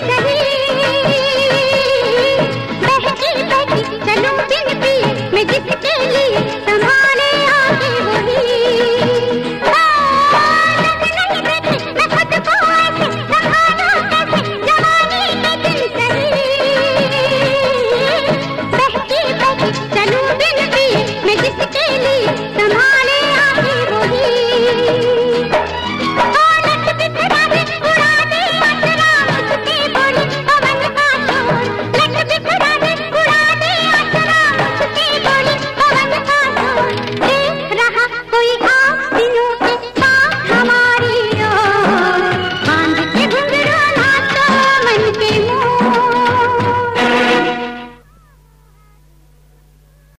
सही बहकी बहकी जन्म बिन पिए मैं जिसके लिए túi.